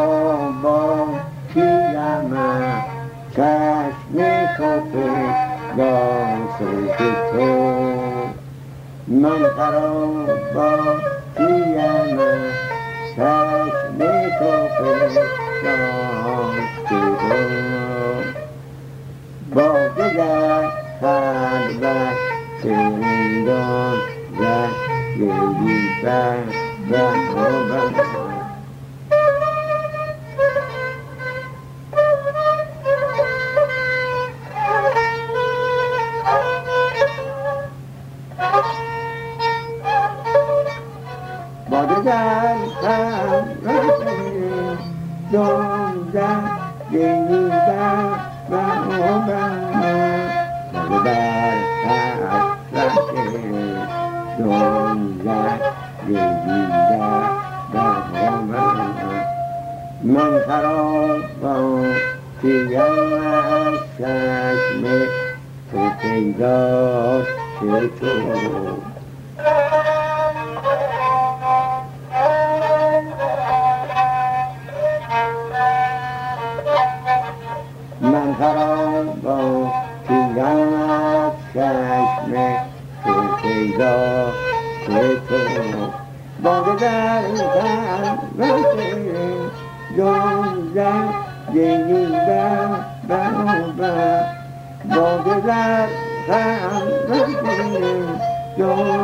خرابا پیرم چشم کافه دانسوز تو من خرابا پیرم چشم کافه دانسوز تو با دگر خلبت زندان زد گلی بر Don't rất nhiều Đông ra vì người ta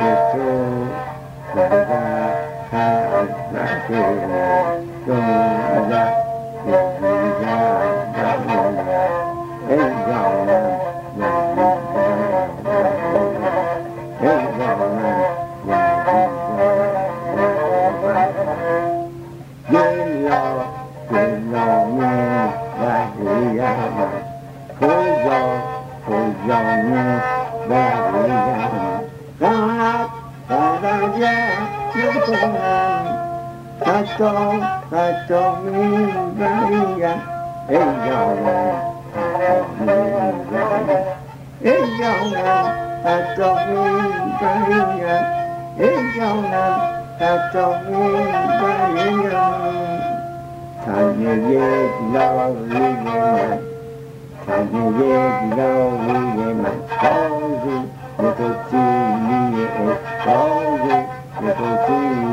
سید تو حتی حتی می بریم ای جانم ای جانم حتی می بریم ای جانم حتی می بریم تن یک لاوی من تن یک لاوی من تازی به تو سینی تازی به تو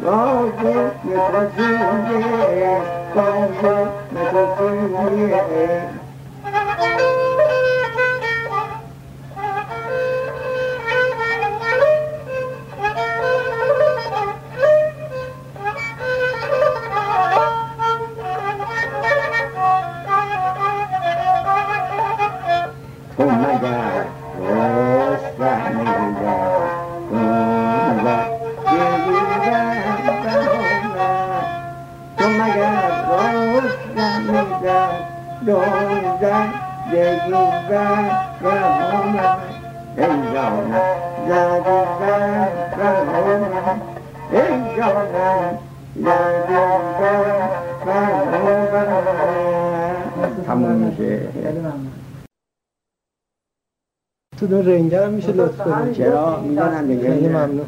Doge, ne procedie, doge, ne procedie, دونزن دیگی بر ای جانم زدی بر من. ای جانم زدی بر من. تموم میشه. خیلی تو دون رنگه هم میشه لطف کنید چرا؟ می‌دونم خیلی دیگه ممنون.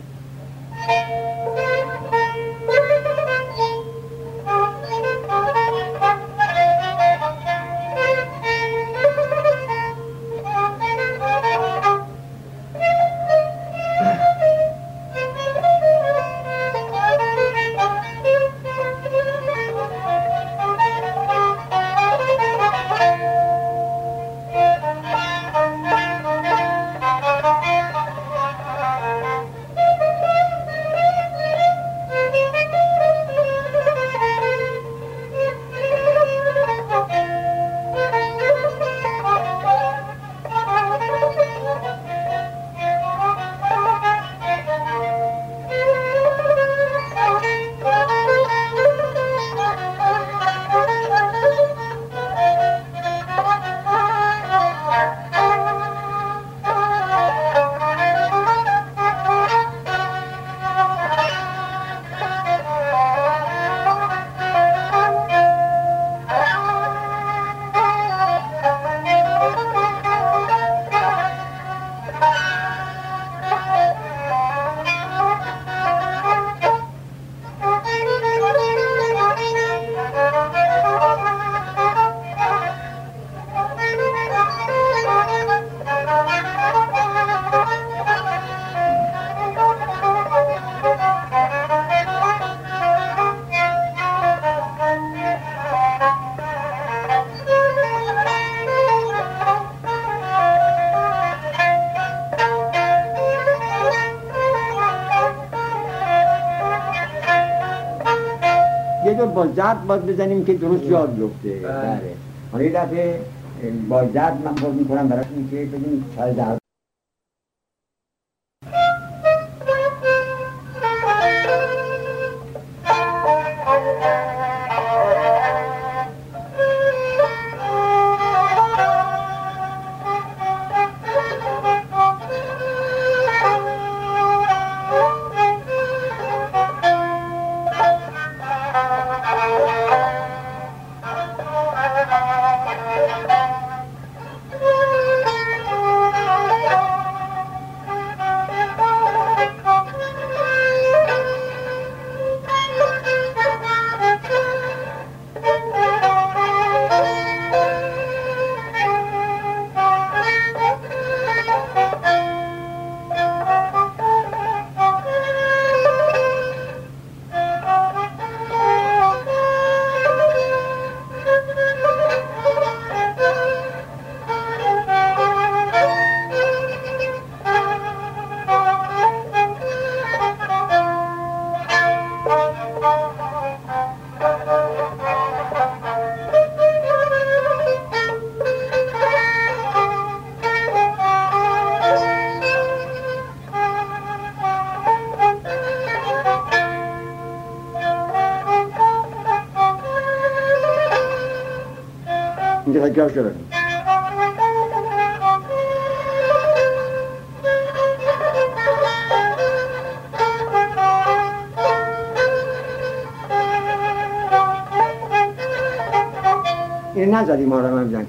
Bye. با باید بزنیم که درست یاد بیفته. بله. حالا یه دفعه با زرد من باز می‌کنم براتون که ببینید چای jadi orang bilang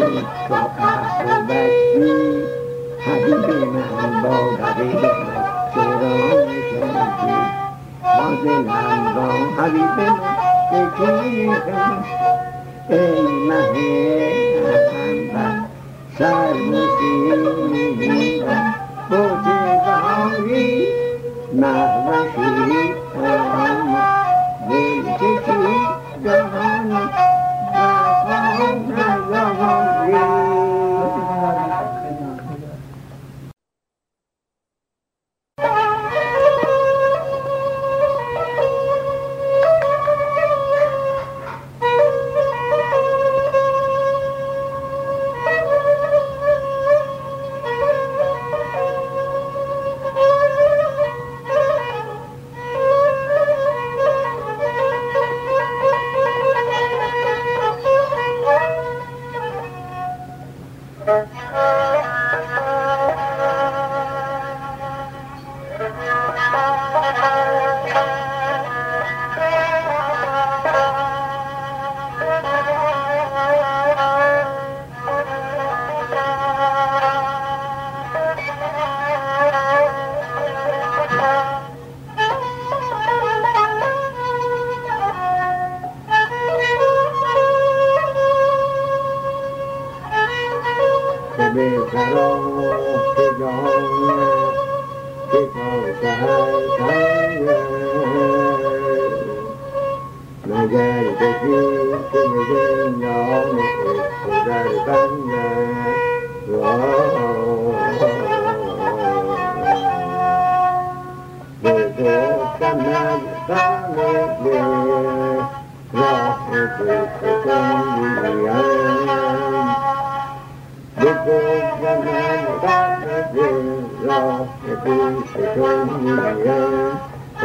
बही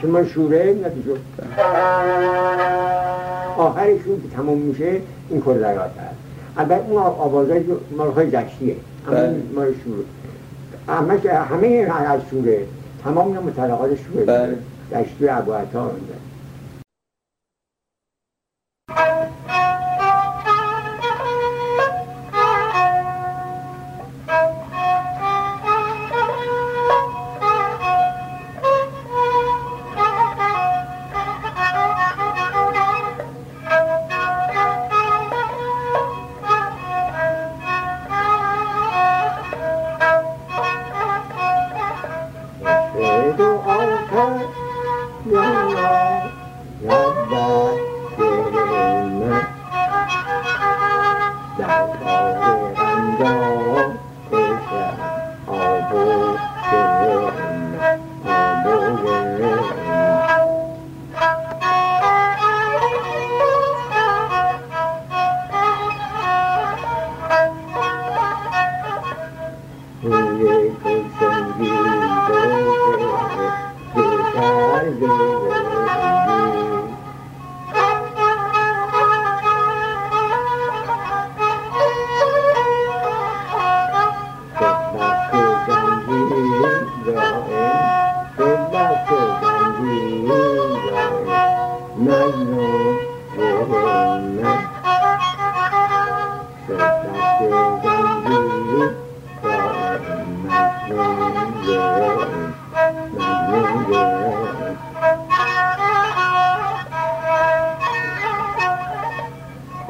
که من شوره نتیجه آخرشون که تمام میشه این کردرات هست البته اون آوازهای مالهای جکسیه بله. مال شوره. همه همه از شوره. تمام اینا متعلقات شوره. بله. دشتی ابو عطا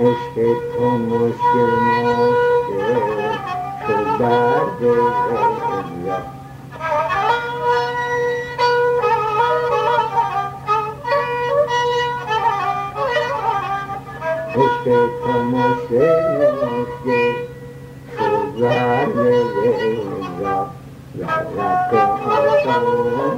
Escape from the skin of the bad la la la la la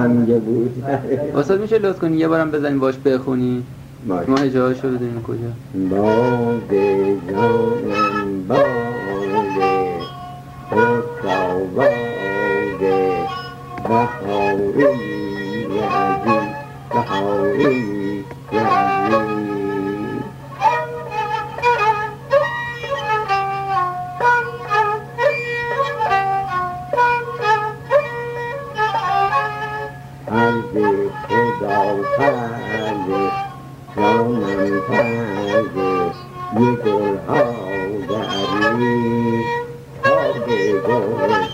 همینجا بود. استاد میشه لطف کنی یه بارم بزنی باش بخونی؟ باش. ما هجاهاشو بدونیم کجا؟ جانم باده بهاری یزی بهاری یزی harvest, you can hold that me. How they go.